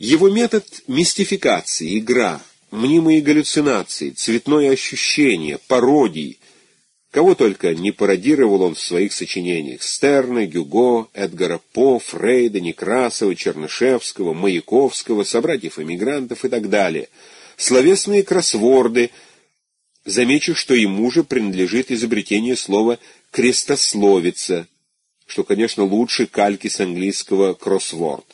Его метод — мистификации, игра, мнимые галлюцинации, цветное ощущение, пародии. Кого только не пародировал он в своих сочинениях. Стерна, Гюго, Эдгара По, Фрейда, Некрасова, Чернышевского, Маяковского, собратьев-эмигрантов и так далее. Словесные кроссворды. Замечу, что ему же принадлежит изобретение слова «крестословица», что, конечно, лучше кальки с английского «кроссворд».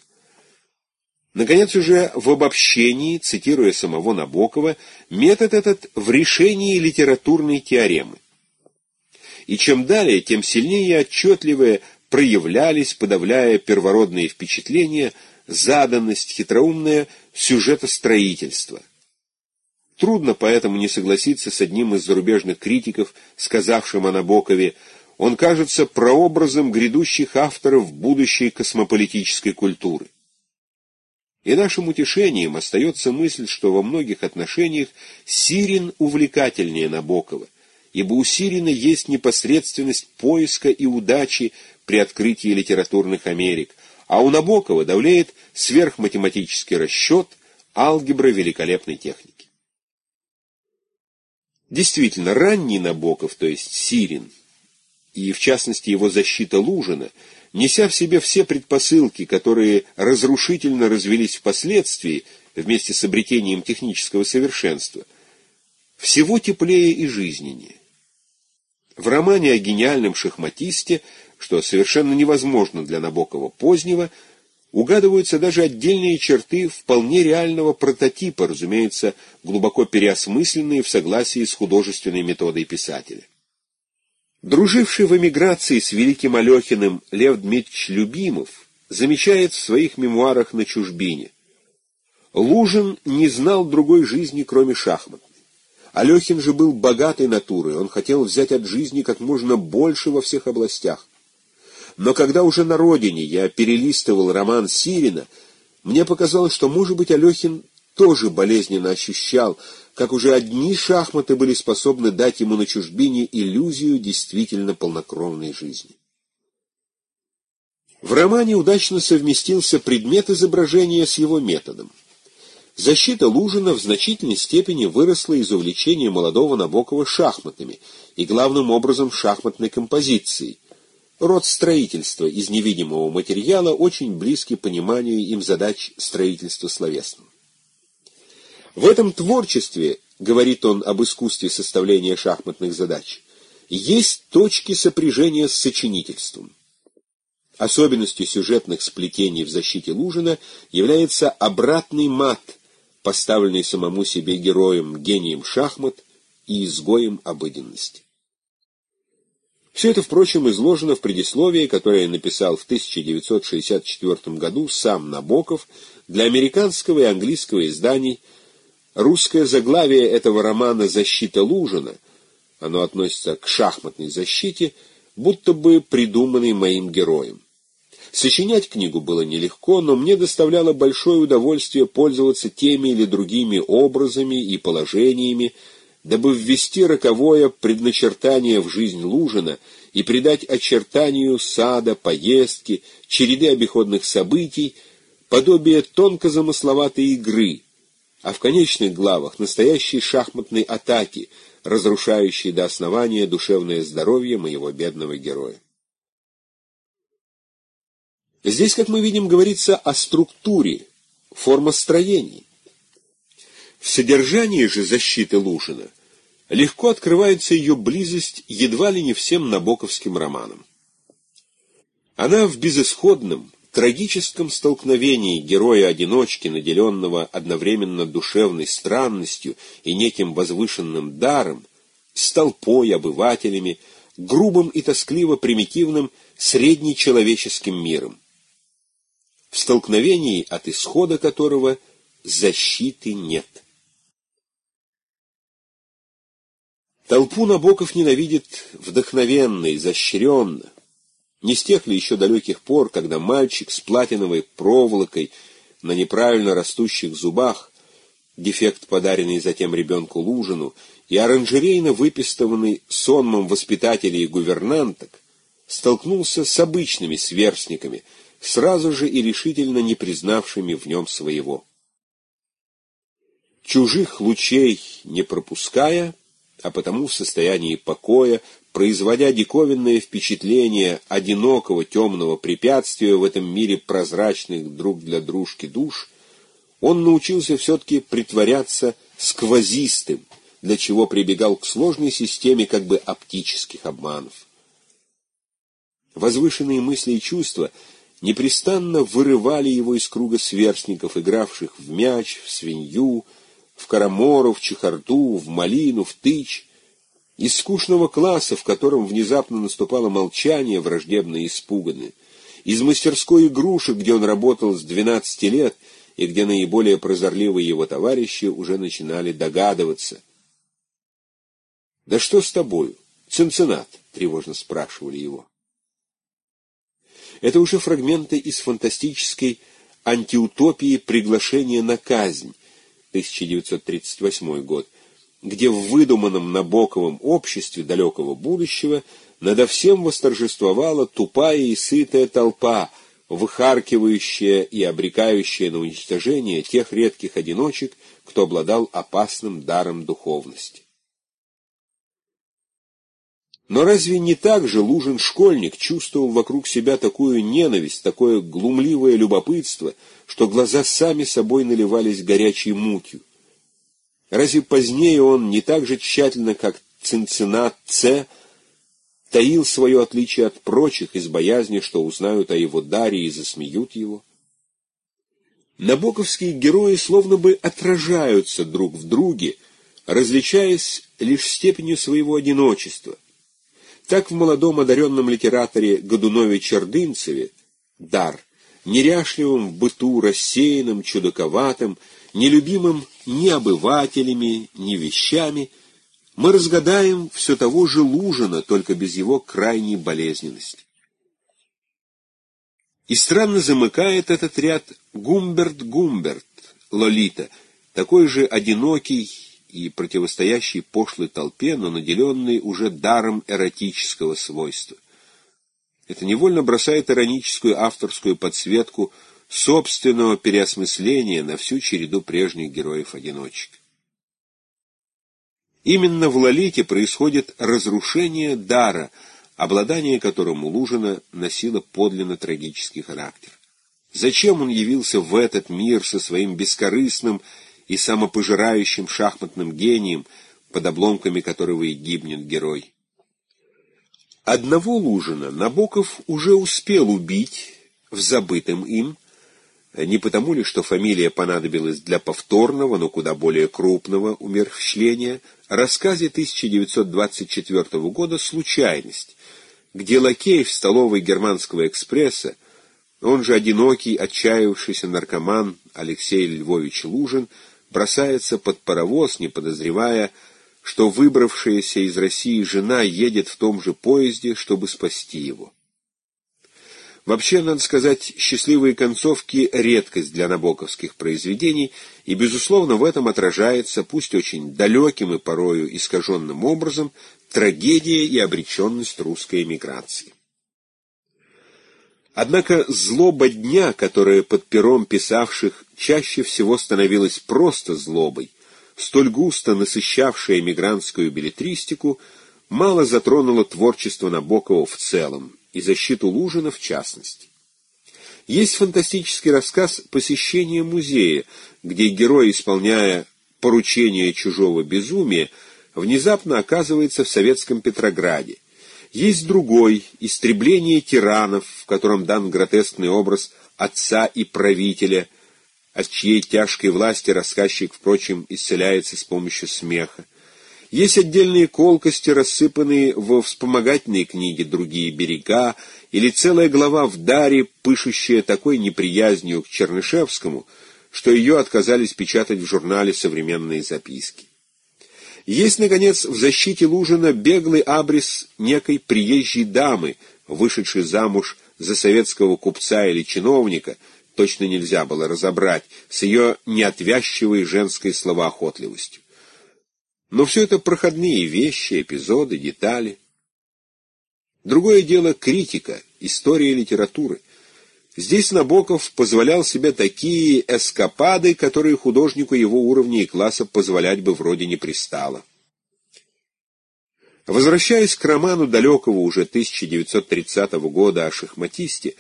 Наконец, уже в обобщении, цитируя самого Набокова, метод этот в решении литературной теоремы. И чем далее, тем сильнее и отчетливее проявлялись, подавляя первородные впечатления, заданность, хитроумное сюжетостроительство. Трудно поэтому не согласиться с одним из зарубежных критиков, сказавшим о Набокове, он кажется прообразом грядущих авторов будущей космополитической культуры. И нашим утешением остается мысль, что во многих отношениях Сирин увлекательнее Набокова, ибо у Сирина есть непосредственность поиска и удачи при открытии литературных Америк, а у Набокова давляет сверхматематический расчет, алгебра великолепной техники. Действительно, ранний Набоков, то есть Сирин, и в частности его защита Лужина – неся в себе все предпосылки, которые разрушительно развелись впоследствии вместе с обретением технического совершенства, всего теплее и жизненнее. В романе о гениальном шахматисте, что совершенно невозможно для Набокова позднего, угадываются даже отдельные черты вполне реального прототипа, разумеется, глубоко переосмысленные в согласии с художественной методой писателя. Друживший в эмиграции с великим Алехиным Лев Дмитриевич Любимов замечает в своих мемуарах на чужбине. Лужин не знал другой жизни, кроме шахматной. Алехин же был богатой натурой, он хотел взять от жизни как можно больше во всех областях. Но когда уже на родине я перелистывал роман Сирина, мне показалось, что, может быть, Алехин тоже болезненно ощущал, как уже одни шахматы были способны дать ему на чужбине иллюзию действительно полнокровной жизни. В романе удачно совместился предмет изображения с его методом. Защита Лужина в значительной степени выросла из увлечения молодого Набокова шахматами и главным образом шахматной композицией. Род строительства из невидимого материала очень близкий пониманию им задач строительства словесного. В этом творчестве, говорит он об искусстве составления шахматных задач, есть точки сопряжения с сочинительством. Особенностью сюжетных сплетений в защите Лужина является обратный мат, поставленный самому себе героем, гением шахмат и изгоем обыденности. Все это, впрочем, изложено в предисловии, которое написал в 1964 году сам Набоков для американского и английского изданий Русское заглавие этого романа «Защита Лужина», оно относится к шахматной защите, будто бы придуманный моим героем. Сочинять книгу было нелегко, но мне доставляло большое удовольствие пользоваться теми или другими образами и положениями, дабы ввести роковое предначертание в жизнь Лужина и придать очертанию сада, поездки, череды обиходных событий, подобие тонко замысловатой игры — а в конечных главах настоящей шахматной атаки, разрушающей до основания душевное здоровье моего бедного героя. Здесь, как мы видим, говорится о структуре, формостроении. В содержании же защиты Лушина легко открывается ее близость едва ли не всем набоковским романам. Она в безысходном, трагическом столкновении героя-одиночки, наделенного одновременно душевной странностью и неким возвышенным даром, с толпой, обывателями, грубым и тоскливо-примитивным среднечеловеческим миром, в столкновении, от исхода которого защиты нет. Толпу Набоков ненавидит вдохновенно, изощренно, не с тех ли еще далеких пор, когда мальчик с платиновой проволокой на неправильно растущих зубах, дефект, подаренный затем ребенку Лужину, и оранжерейно выпистованный сонмом воспитателей и гувернанток, столкнулся с обычными сверстниками, сразу же и решительно не признавшими в нем своего. Чужих лучей не пропуская, а потому в состоянии покоя, производя диковинное впечатление одинокого темного препятствия в этом мире прозрачных друг для дружки душ, он научился все-таки притворяться сквозистым, для чего прибегал к сложной системе как бы оптических обманов. Возвышенные мысли и чувства непрестанно вырывали его из круга сверстников, игравших в мяч, в свинью, в карамору, в чехарду, в малину, в тыч, из скучного класса, в котором внезапно наступало молчание, враждебно испуганное, из мастерской игрушек, где он работал с двенадцати лет, и где наиболее прозорливые его товарищи уже начинали догадываться. «Да что с тобою, Цинциннат?» — тревожно спрашивали его. Это уже фрагменты из фантастической антиутопии «Приглашение на казнь» 1938 год, где в выдуманном Набоковом обществе далекого будущего надо всем восторжествовала тупая и сытая толпа, выхаркивающая и обрекающая на уничтожение тех редких одиночек, кто обладал опасным даром духовности. Но разве не так же Лужин-школьник чувствовал вокруг себя такую ненависть, такое глумливое любопытство, что глаза сами собой наливались горячей мутью? Разве позднее он не так же тщательно, как Цинциннат Ц, таил свое отличие от прочих из боязни, что узнают о его даре и засмеют его? Набоковские герои словно бы отражаются друг в друге, различаясь лишь степенью своего одиночества — так в молодом одаренном литераторе Годунове Чердынцеве дар, неряшливым в быту, рассеянным, чудаковатым, нелюбимым ни обывателями, ни вещами, мы разгадаем все того же Лужина, только без его крайней болезненности. И странно замыкает этот ряд Гумберт Гумберт, Лолита, такой же одинокий и противостоящий пошлой толпе, но наделенный уже даром эротического свойства. Это невольно бросает ироническую авторскую подсветку собственного переосмысления на всю череду прежних героев-одиночек. Именно в Лолите происходит разрушение дара, обладание которым у Лужина носило подлинно трагический характер. Зачем он явился в этот мир со своим бескорыстным и самопожирающим шахматным гением, под обломками которого и гибнет герой. Одного Лужина Набоков уже успел убить в забытом им, не потому ли, что фамилия понадобилась для повторного, но куда более крупного умерщвления, рассказе 1924 года «Случайность», где лакей в столовой германского экспресса, он же одинокий, отчаявшийся наркоман Алексей Львович Лужин, бросается под паровоз, не подозревая, что выбравшаяся из России жена едет в том же поезде, чтобы спасти его. Вообще, надо сказать, счастливые концовки — редкость для набоковских произведений, и, безусловно, в этом отражается, пусть очень далеким и порою искаженным образом, трагедия и обреченность русской эмиграции. Однако злоба дня, которая под пером писавших чаще всего становилась просто злобой, столь густо насыщавшая эмигрантскую билетристику, мало затронула творчество Набокова в целом и защиту Лужина в частности. Есть фантастический рассказ «Посещение музея», где герой, исполняя поручение чужого безумия, внезапно оказывается в советском Петрограде, есть другой — истребление тиранов, в котором дан гротескный образ отца и правителя, от чьей тяжкой власти рассказчик, впрочем, исцеляется с помощью смеха. Есть отдельные колкости, рассыпанные во вспомогательные книги «Другие берега», или целая глава в «Даре», пышущая такой неприязнью к Чернышевскому, что ее отказались печатать в журнале «Современные записки». Есть, наконец, в защите Лужина беглый абрис некой приезжей дамы, вышедшей замуж за советского купца или чиновника, точно нельзя было разобрать, с ее неотвязчивой женской словоохотливостью. Но все это проходные вещи, эпизоды, детали. Другое дело — критика, история литературы. Здесь Набоков позволял себе такие эскапады, которые художнику его уровня и класса позволять бы вроде не пристало. Возвращаясь к роману далекого уже 1930 года о шахматисте,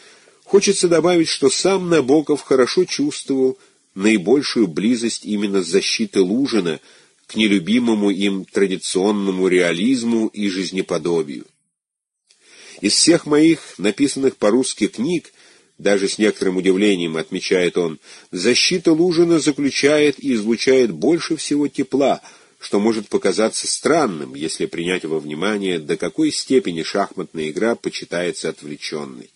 хочется добавить, что сам Набоков хорошо чувствовал наибольшую близость именно защиты Лужина к нелюбимому им традиционному реализму и жизнеподобию. Из всех моих написанных по-русски книг даже с некоторым удивлением отмечает он, защита Лужина заключает и излучает больше всего тепла, что может показаться странным, если принять во внимание, до какой степени шахматная игра почитается отвлеченной.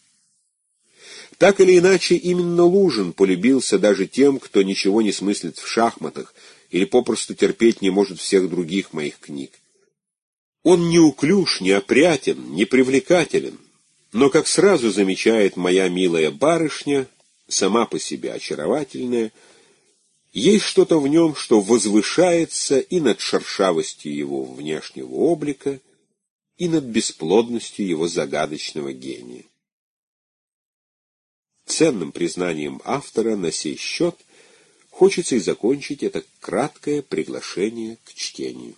Так или иначе, именно Лужин полюбился даже тем, кто ничего не смыслит в шахматах или попросту терпеть не может всех других моих книг. Он неуклюж, неопрятен, непривлекателен, но, как сразу замечает моя милая барышня, сама по себе очаровательная, есть что-то в нем, что возвышается и над шершавостью его внешнего облика, и над бесплодностью его загадочного гения. Ценным признанием автора на сей счет хочется и закончить это краткое приглашение к чтению.